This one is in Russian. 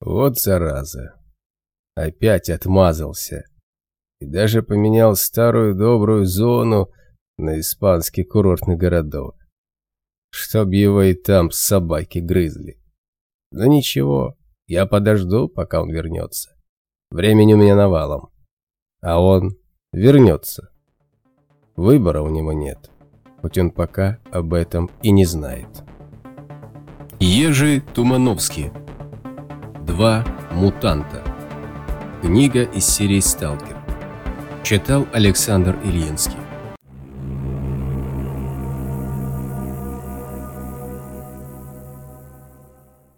Вот зараза. Опять отмазался. И даже поменял старую добрую зону на испанский курортный городок. Чтоб его и там собаки грызли. Но ничего, я подожду, пока он вернется. Времени у меня навалом. А он вернется. Выбора у него нет, хоть он пока об этом и не знает. Ежи Тумановский. Два мутанта. Книга из серии «Сталкер». Читал Александр Ильинский.